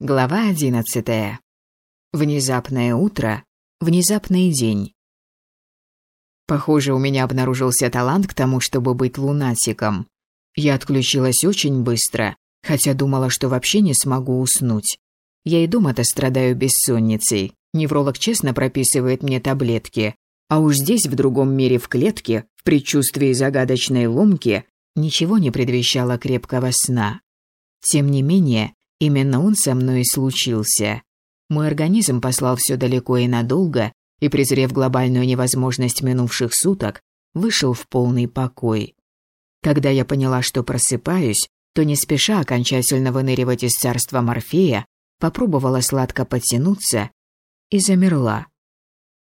Глава одиннадцатая. Внезапное утро, внезапный день. Похоже, у меня обнаружился талант к тому, чтобы быть лунатиком. Я отключилась очень быстро, хотя думала, что вообще не смогу уснуть. Я и дома-то страдаю бессонницей. Невролог честно прописывает мне таблетки. А уж здесь, в другом мире, в клетке, в предчувствии загадочной ломки, ничего не предвещало крепкого сна. Тем не менее, Именно он со мной и случился. Мой организм послал все далеко и надолго, и, презрев глобальную невозможность минувших суток, вышел в полный покой. Когда я поняла, что просыпаюсь, то не спеша окончательно выныривать из царства Морфея, попробовала сладко потянуться и замерла.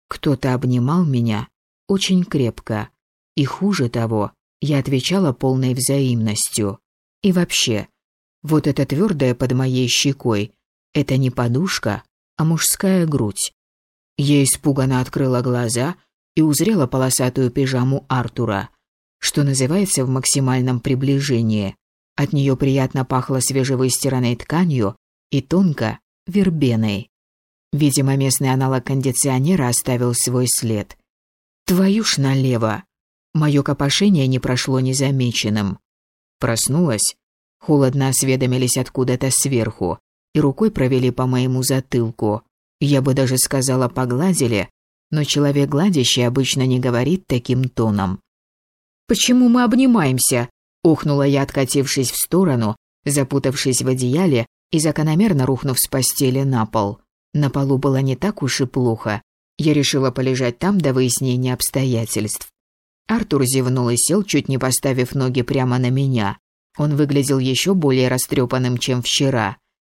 Кто-то обнимал меня очень крепко, и хуже того, я отвечала полной взаимностью. И вообще, вот это твердое под моей щекой – это не подушка, а мужская грудь. Я испуганно открыла глаза и узрела полосатую пижаму Артура, что называется в максимальном приближении. От нее приятно пахло свежевыстиранной тканью и тонко – вербеной. Видимо, местный аналог кондиционера оставил свой след. Твою ж налево! Мое копошение не прошло незамеченным. Проснулась Холодно осведомились откуда-то сверху и рукой провели по моему затылку. Я бы даже сказала, погладили, но человек гладящий обычно не говорит таким тоном. «Почему мы обнимаемся?» – ухнула я, откатившись в сторону, запутавшись в одеяле и закономерно рухнув с постели на пол. На полу было не так уж и плохо. Я решила полежать там до выяснения обстоятельств. Артур зевнул и сел, чуть не поставив ноги прямо на меня. Он выглядел еще более растрепанным, чем вчера.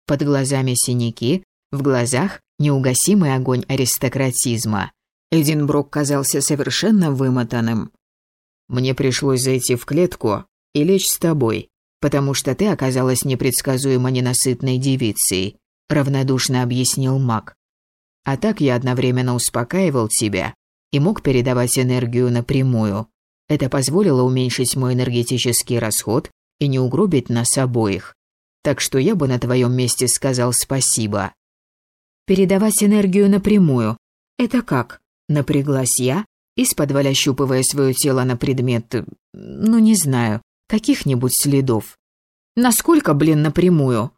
Под глазами синяки, в глазах неугасимый огонь аристократизма. Эдинброк казался совершенно вымотанным. «Мне пришлось зайти в клетку и лечь с тобой, потому что ты оказалась непредсказуемо ненасытной девицей», равнодушно объяснил маг. «А так я одновременно успокаивал тебя и мог передавать энергию напрямую. Это позволило уменьшить мой энергетический расход и не угробить нас обоих. Так что я бы на твоем месте сказал спасибо. Передавать энергию напрямую. Это как? Напряглась я, из-под ощупывая свое тело на предмет, ну не знаю, каких-нибудь следов. Насколько, блин, напрямую?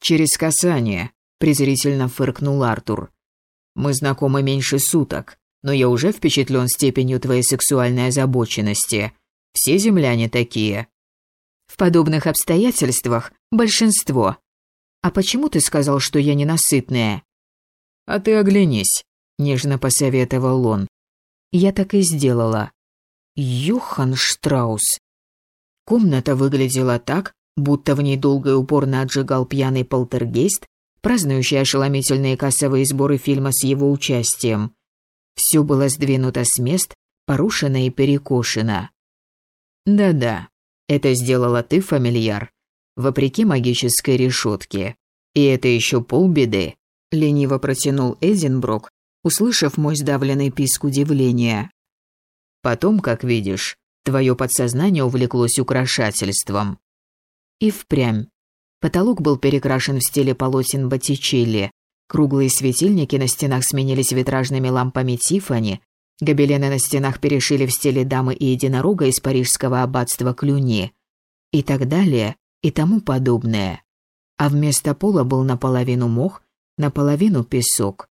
Через касание, презрительно фыркнул Артур. Мы знакомы меньше суток, но я уже впечатлен степенью твоей сексуальной озабоченности. Все земляне такие. В подобных обстоятельствах большинство. А почему ты сказал, что я ненасытная? А ты оглянись, нежно посоветовал он. Я так и сделала. Юхан Штраус. Комната выглядела так, будто в ней долго и упорно отжигал пьяный полтергейст, празднующий ошеломительные кассовые сборы фильма с его участием. Все было сдвинуто с мест, порушено и перекошено. Да-да, это сделала ты, фамильяр, вопреки магической решетке. И это еще полбеды. Лениво протянул Эдинброк, услышав мой сдавленный писк удивления. Потом, как видишь, твое подсознание увлеклось украшательством. И впрямь. Потолок был перекрашен в стиле полотен Боттичелли. Круглые светильники на стенах сменились витражными лампами Тиффани, Гобелены на стенах перешили в стиле дамы и единорога из парижского аббатства Клюни. И так далее, и тому подобное. А вместо пола был наполовину мох, наполовину песок.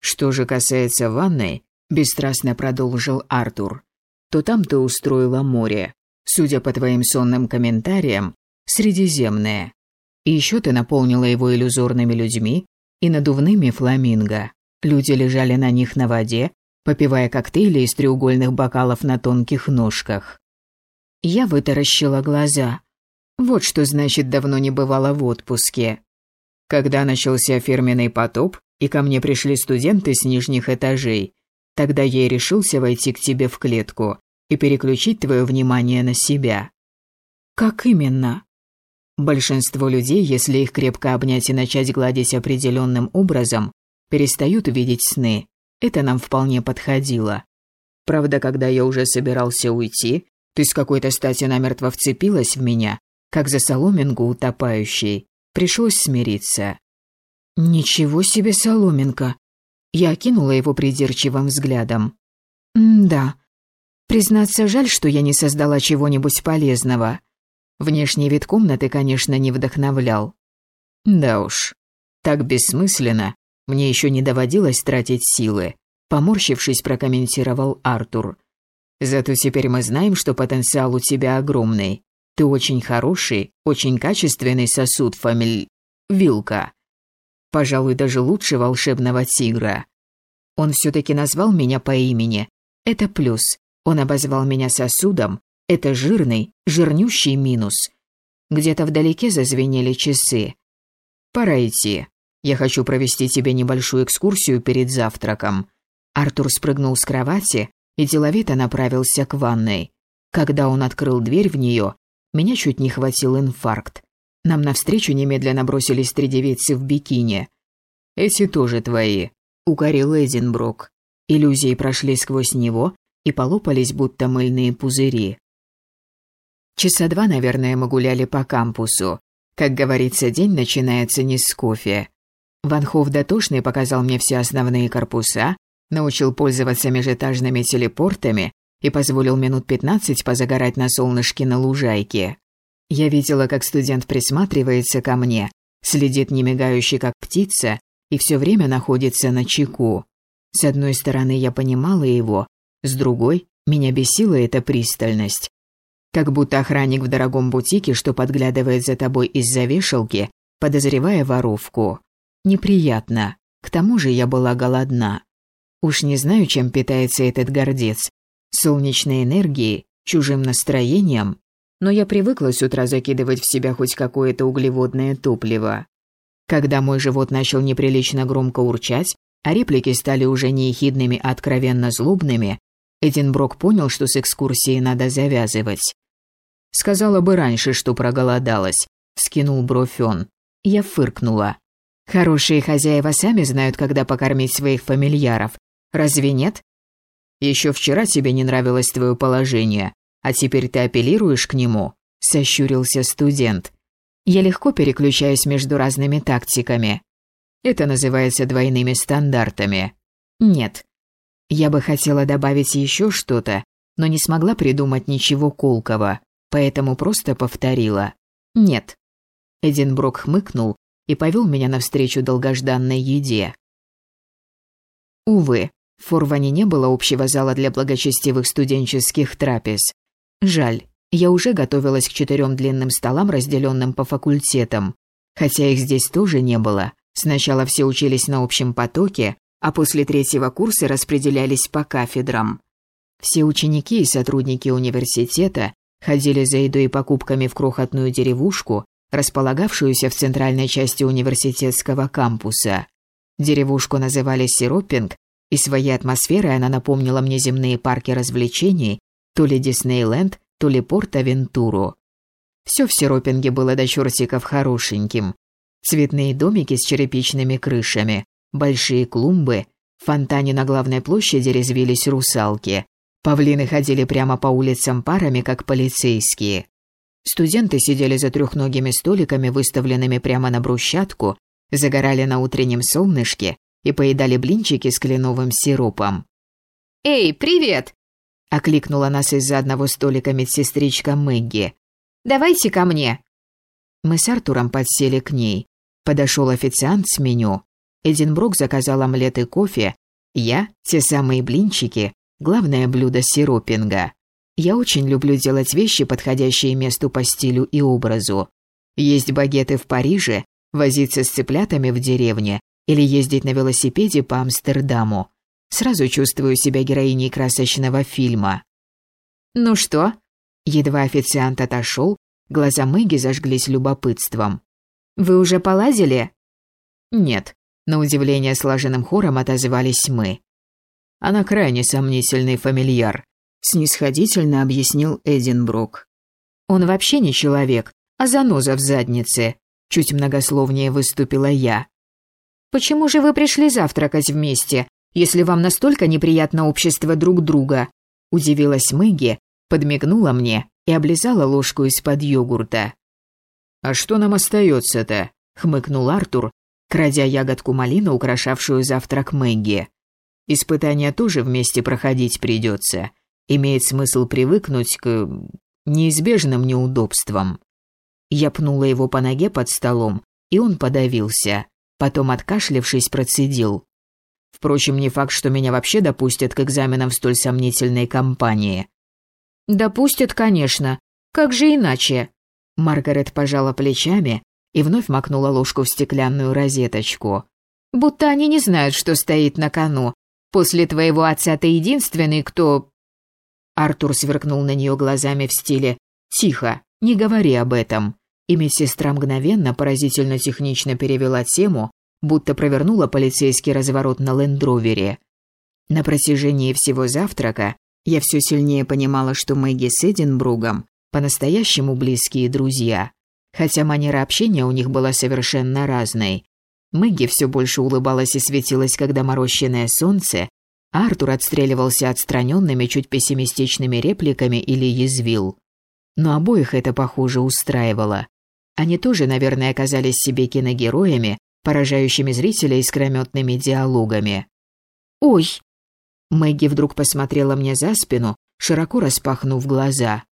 Что же касается ванной, бесстрастно продолжил Артур, то там ты устроила море. Судя по твоим сонным комментариям, Средиземное. И еще ты наполнила его иллюзорными людьми и надувными фламинго. Люди лежали на них на воде, попивая коктейли из треугольных бокалов на тонких ножках. Я вытаращила глаза. Вот что значит давно не бывало в отпуске. Когда начался фирменный потоп, и ко мне пришли студенты с нижних этажей, тогда я и решился войти к тебе в клетку и переключить твое внимание на себя. Как именно? Большинство людей, если их крепко обнять и начать гладить определенным образом, перестают видеть сны. Это нам вполне подходило. Правда, когда я уже собирался уйти, ты с какой-то стати намертво вцепилась в меня, как за соломинку утопающей. Пришлось смириться. Ничего себе соломинка. Я окинула его придирчивым взглядом. да. Признаться, жаль, что я не создала чего-нибудь полезного. Внешний вид комнаты, конечно, не вдохновлял. Да уж, так бессмысленно. Мне еще не доводилось тратить силы. Поморщившись, прокомментировал Артур. Зато теперь мы знаем, что потенциал у тебя огромный. Ты очень хороший, очень качественный сосуд, фамиль... Вилка. Пожалуй, даже лучше волшебного тигра. Он все-таки назвал меня по имени. Это плюс. Он обозвал меня сосудом. Это жирный, жирнющий минус. Где-то вдалеке зазвенели часы. Пора идти. Я хочу провести тебе небольшую экскурсию перед завтраком. Артур спрыгнул с кровати и деловито направился к ванной. Когда он открыл дверь в нее, меня чуть не хватил инфаркт. Нам навстречу немедленно бросились три девицы в бикини. «Эти тоже твои», — укорил Эдинброк. Иллюзии прошли сквозь него и полопались, будто мыльные пузыри. Часа два, наверное, мы гуляли по кампусу. Как говорится, день начинается не с кофе. Ван Хофф дотошный показал мне все основные корпуса, научил пользоваться межэтажными телепортами и позволил минут пятнадцать позагорать на солнышке на лужайке. Я видела, как студент присматривается ко мне, следит немигающий как птица и все время находится на чеку. С одной стороны, я понимала его, с другой, меня бесила эта пристальность. Как будто охранник в дорогом бутике, что подглядывает за тобой из-за вешалки, подозревая воровку. Неприятно. К тому же я была голодна. Уж не знаю, чем питается этот гордец. Солнечной энергией, чужим настроением но я привыкла с утра закидывать в себя хоть какое-то углеводное топливо. Когда мой живот начал неприлично громко урчать, а реплики стали уже не ехидными, а откровенно злобными, Эдинброк понял, что с экскурсией надо завязывать. Сказала бы раньше, что проголодалась, скинул бровь он. Я фыркнула. Хорошие хозяева сами знают, когда покормить своих фамильяров. Разве нет? Еще вчера тебе не нравилось твое положение, а теперь ты апеллируешь к нему?» – сощурился студент. «Я легко переключаюсь между разными тактиками. Это называется двойными стандартами. Нет. Я бы хотела добавить еще что-то, но не смогла придумать ничего колкого, поэтому просто повторила. Нет. Эдинброк хмыкнул и повел меня навстречу долгожданной еде. Увы, в Форване не было общего зала для благочестивых студенческих трапез, Жаль, я уже готовилась к четырем длинным столам, разделенным по факультетам. Хотя их здесь тоже не было. Сначала все учились на общем потоке, а после третьего курса распределялись по кафедрам. Все ученики и сотрудники университета ходили за едой и покупками в крохотную деревушку, располагавшуюся в центральной части университетского кампуса. Деревушку называли Сиропинг, и своей атмосферой она напомнила мне земные парки развлечений, то ли Диснейленд, то ли Порт-Авентуру. Все в Сиропинге было до чертиков хорошеньким. Цветные домики с черепичными крышами, большие клумбы, в фонтане на главной площади резвились русалки. Павлины ходили прямо по улицам парами, как полицейские. Студенты сидели за трехногими столиками, выставленными прямо на брусчатку, загорали на утреннем солнышке и поедали блинчики с кленовым сиропом. «Эй, привет!» — окликнула нас из-за одного столика медсестричка Мэгги. «Давайте ко мне». Мы с Артуром подсели к ней. Подошел официант с меню. Эдинброк заказал омлет и кофе. Я — те самые блинчики, главное блюдо сиропинга. Я очень люблю делать вещи, подходящие месту по стилю и образу. Есть багеты в Париже, возиться с цыплятами в деревне или ездить на велосипеде по Амстердаму. Сразу чувствую себя героиней красочного фильма. «Ну что?» Едва официант отошел, глаза Мэгги зажглись любопытством. «Вы уже полазили?» «Нет», на удивление слаженным хором отозвались мы. «Она крайне сомнительный фамильяр», — снисходительно объяснил Эдинбрук. «Он вообще не человек, а заноза в заднице», — чуть многословнее выступила я. «Почему же вы пришли завтракать вместе, если вам настолько неприятно общество друг друга?» Удивилась Мэгги, подмигнула мне и облизала ложку из-под йогурта. «А что нам остается-то?» — хмыкнул Артур, крадя ягодку малины, украшавшую завтрак Мэгги. Испытания тоже вместе проходить придется. Имеет смысл привыкнуть к неизбежным неудобствам. Я пнула его по ноге под столом, и он подавился. Потом, откашлившись, процедил. Впрочем, не факт, что меня вообще допустят к экзаменам в столь сомнительной компании. «Допустят, конечно. Как же иначе?» Маргарет пожала плечами и вновь макнула ложку в стеклянную розеточку. «Будто они не знают, что стоит на кону. После твоего отца ты единственный, кто...» Артур сверкнул на нее глазами в стиле «Тихо, не говори об этом». И медсестра мгновенно, поразительно технично перевела тему, будто провернула полицейский разворот на лендровере. На протяжении всего завтрака я все сильнее понимала, что Мэгги с Эдинбругом по-настоящему близкие друзья, хотя манера общения у них была совершенно разной. Мэгги все больше улыбалась и светилась, когда морощенное солнце, Артур отстреливался отстраненными, чуть пессимистичными репликами или язвил. Но обоих это, похоже, устраивало. Они тоже, наверное, оказались себе киногероями, поражающими зрителя искрометными диалогами. «Ой!» Мэгги вдруг посмотрела мне за спину, широко распахнув глаза.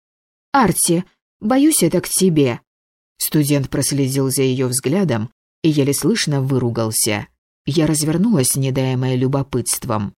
«Арти, боюсь это к тебе». Студент проследил за ее взглядом и еле слышно выругался. Я развернулась, недаемая любопытством.